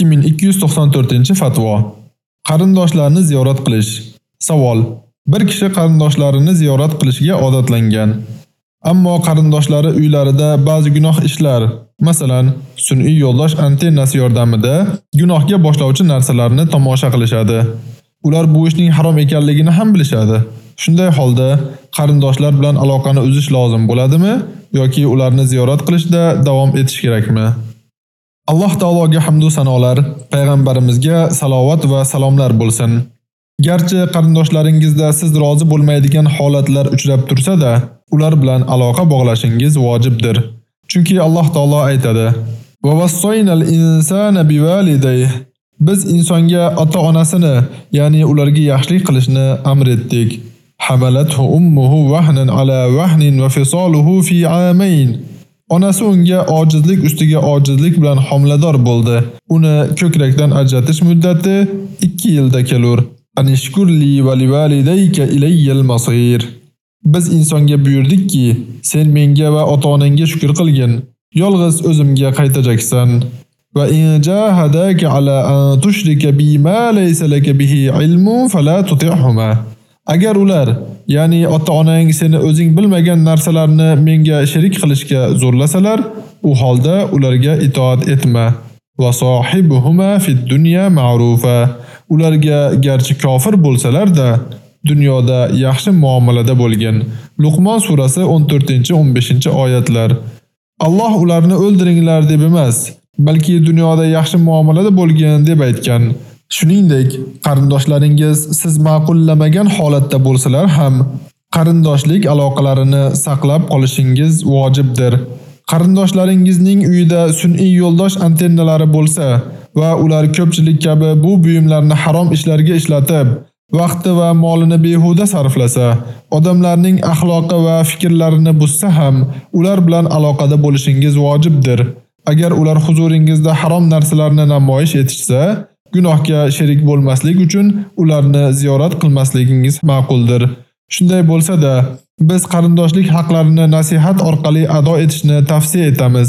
2294-fatvo. Qarindoshlarni ziyorat qilish. Savol: Bir kishi qarindoshlarini ziyorat qilishga odatlangan. Ammo qarindoshlari uylarida ba'zi gunoh ishlar, masalan, sun'iy yo'ldosh antennasi yordamida gunohga boshlovchi narsalarni tomosha qilishadi. Ular bu ishning harom ekanligini ham bilishadi. Shunday holda qarindoshlar bilan aloqani uzish lozim bo'ladimi yoki ularni ziyorat qilishda davom etish kerakmi? Alloh taologa hamd va sanolar, payg'ambarimizga salovat va salomlar bo'lsin. Garchi qarindoshlaringizda siz rozi bo'lmaydigan holatlar uchrab tursa-da, ular bilan aloqa bog'lashingiz vojibdir. Chunki Alloh taolo aytadi: "Va vassoynal insana bivalidayhi" Biz insonga ota-onasini, ya'ni ularga yaxshilik qilishni amr etdik. Hamalathu ummuhu wahnan ala wahnin wa fisaluhu fi amayn. Onasi unga ojizlik ustiga ojizlik bilan homilador bo'ldi. Uni ko'krakdan ajratish muddati 2 yilda kelur. Anishkurli va livalidayka ilayyal masir. Biz insonga buyurdikki, sen menga va ota-onangga shukr qilgin. Yolg'iz o'zimga qaytajaksan. Va in jahadaka ala an tushrika bima laysa laka bihi ilmun fala tuti'huma. Agar ular, ya'ni ota-onang seni o'zing bilmagan narsalarni menga sherik qilishga zo'rlasalar, u holda ularga itoat etma. Va sohibuhuma fid dunya ma'rufa. Ularga garchi kofir bo'lsalar-da, dunyoda yaxshi muomalada bo'lgan. Luqmon surasi 14-15-oyatlar. Alloh ularni o'ldiringlar deb emas, balki dunyoda yaxshi muomalada bo'lgan deb aytgan. Shuningdek, qarindoshlaringiz siz ma'qullamagan holatda bo'lsalar ham qarindoshlik aloqalarini saqlab qolishingiz vojibdir. Qarindoshlaringizning uyida sun'iy yo'ldosh antennalari bo'lsa va ular ko'pchilik kabi bu buyumlarni harom ishlarga ishlatib, vaqti va molini behuda sarflasa, odamlarning axloqi va fikrlarini buzsa ham ular bilan aloqada bo'lishingiz vojibdir. Agar ular huzuringizda harom narsalarni namoyish etishsa, gunohga sherik bo'lmaslik uchun ularni ziyorat qilmasligingiz ma'quldir. Shunday bo'lsa-da, biz qarindoshlik haqlarini nasihat orqali ado etishni tavsiya etamiz.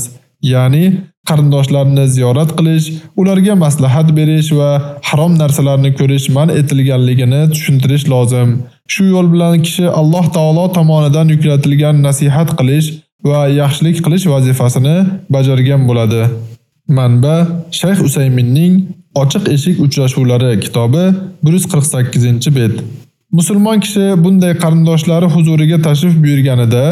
Ya'ni qarindoshlarni ziyorat qilish, ularga maslahat berish va harom narsalarni ko'rish man etilganligini tushuntirish lozim. Shu yo'l bilan kishi Alloh taolo tomonidan yuklatilgan nasihat qilish va yaxshilik qilish vazifasini bajargan bo'ladi. Manba: Shayx Usayminning Ochiq eshik uchrashuvlari kitobi 148-bet. Musulmon kishi bunday qarindoshlari huzuriga tashrif buyurganida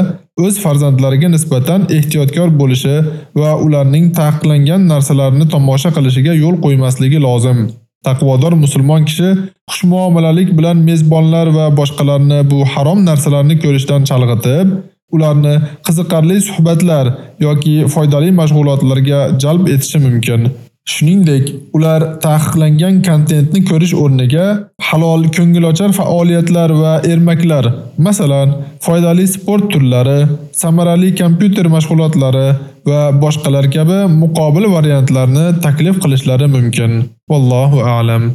o'z farzandlariga nisbatan ehtiyotkor bo'lishi va ularning taqiqlangan narsalarni tomosha qilishiga yo'l qo'ymasligi lozim. Taqvodor musulmon kishi xushmuomalalik bilan mezbonlar va boshqalarni bu harom narsalarni ko'rishdan chalg'itib, ularni qiziqarli suhbatlar yoki foydali mashg'ulotlarga jalb etishi mumkin. Shuningdek, ular taqiqlangan kontentni ko'rish o'rniga halol ko'ngilochar faoliyatlar va ermaklar, masalan, foydali sport turlari, samarali kompyuter mashg'ulotlari va boshqalar kabi muqobil variantlarni taklif qilishlari mumkin. Vallohu a'lam.